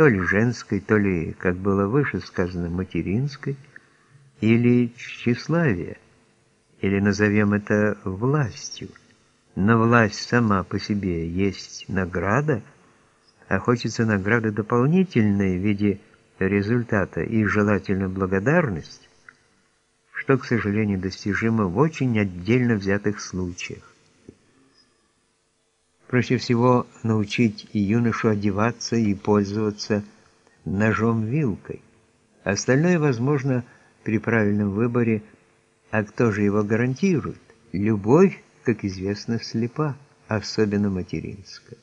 то ли женской, то ли, как было выше сказано, материнской, или тщеславия, или назовем это властью. Но власть сама по себе есть награда, а хочется награды дополнительной в виде результата и желательно благодарность, что, к сожалению, достижимо в очень отдельно взятых случаях. Проще всего научить юношу одеваться и пользоваться ножом-вилкой. Остальное возможно при правильном выборе, а кто же его гарантирует? Любовь, как известно, слепа, особенно материнская.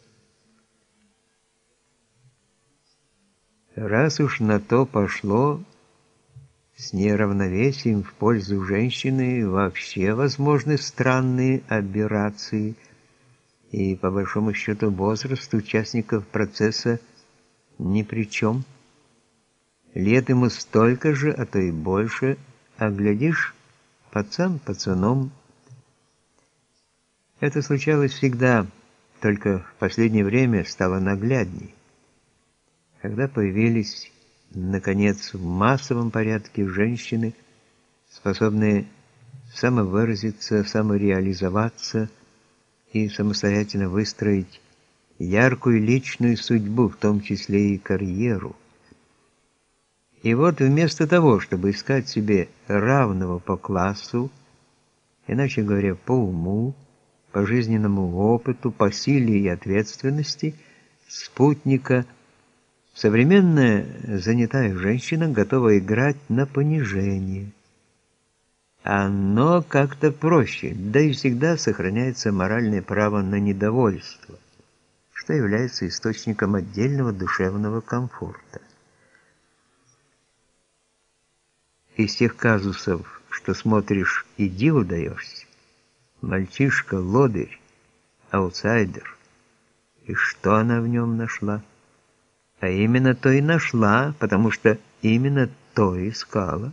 Раз уж на то пошло, с неравновесием в пользу женщины вообще возможны странные аберрации – и по большому счету возраст участников процесса ни при чем. Лет ему столько же, а то и больше, а глядишь, пацан пацаном. Это случалось всегда, только в последнее время стало наглядней. Когда появились, наконец, в массовом порядке женщины, способные самовыразиться, самореализоваться, и самостоятельно выстроить яркую личную судьбу, в том числе и карьеру. И вот вместо того, чтобы искать себе равного по классу, иначе говоря, по уму, по жизненному опыту, по силе и ответственности, спутника, современная занятая женщина готова играть на понижение – оно как-то проще, да и всегда сохраняется моральное право на недовольство, что является источником отдельного душевного комфорта. Из тех казусов, что смотришь и диву даешься, мальчишка, лодырь, аутсайдер, и что она в нем нашла? А именно то и нашла, потому что именно то искала.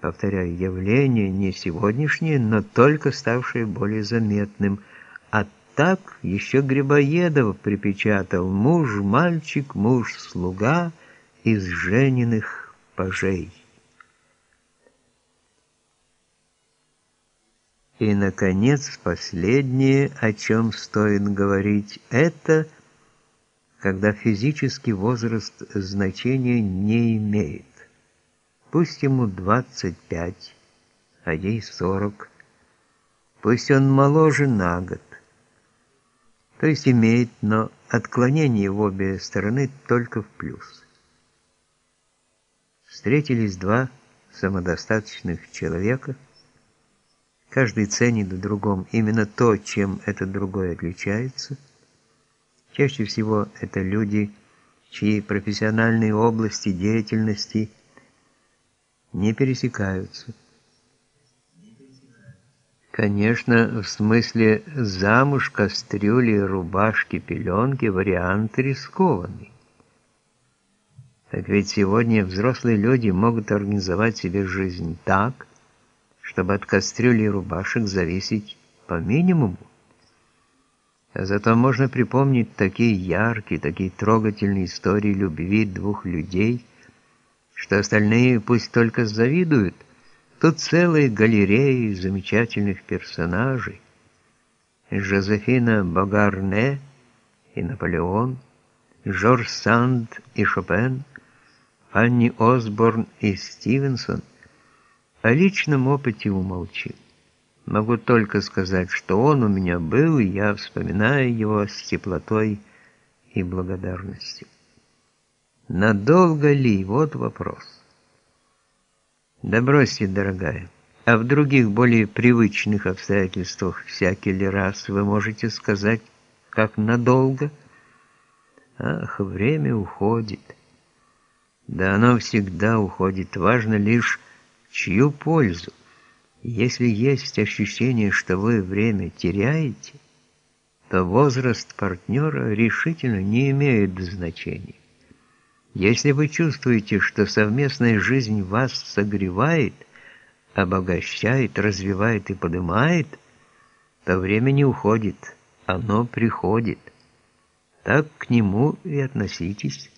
Повторяю, явление не сегодняшнее, но только ставшее более заметным. А так еще Грибоедов припечатал «Муж, мальчик, муж, слуга из жененных пажей». И, наконец, последнее, о чем стоит говорить, это когда физический возраст значения не имеет. Пусть ему 25, а ей 40. Пусть он моложе на год. То есть имеет, но отклонение в обе стороны только в плюс. Встретились два самодостаточных человека, каждый ценит в другом именно то, чем этот другой отличается. Чаще всего это люди, чьи профессиональные области деятельности – не пересекаются. Конечно, в смысле замуж, кастрюли, рубашки, пеленки вариант рискованный. Так ведь сегодня взрослые люди могут организовать себе жизнь так, чтобы от кастрюли и рубашек зависеть по минимуму. А зато можно припомнить такие яркие, такие трогательные истории любви двух людей – что остальные пусть только завидуют. Тут целые галереи замечательных персонажей. Жозефина Богарне и Наполеон, Жорж Санд и Шопен, Анни Осборн и Стивенсон. О личном опыте умолчи. Могу только сказать, что он у меня был, и я вспоминаю его с теплотой и благодарностью. Надолго ли? Вот вопрос. Да бросьте, дорогая. А в других, более привычных обстоятельствах всякий ли раз вы можете сказать, как надолго? Ах, время уходит. Да оно всегда уходит. Важно лишь, чью пользу. Если есть ощущение, что вы время теряете, то возраст партнера решительно не имеет значения. Если вы чувствуете, что совместная жизнь вас согревает, обогащает, развивает и поднимает, то время не уходит, оно приходит. так к нему и относитесь.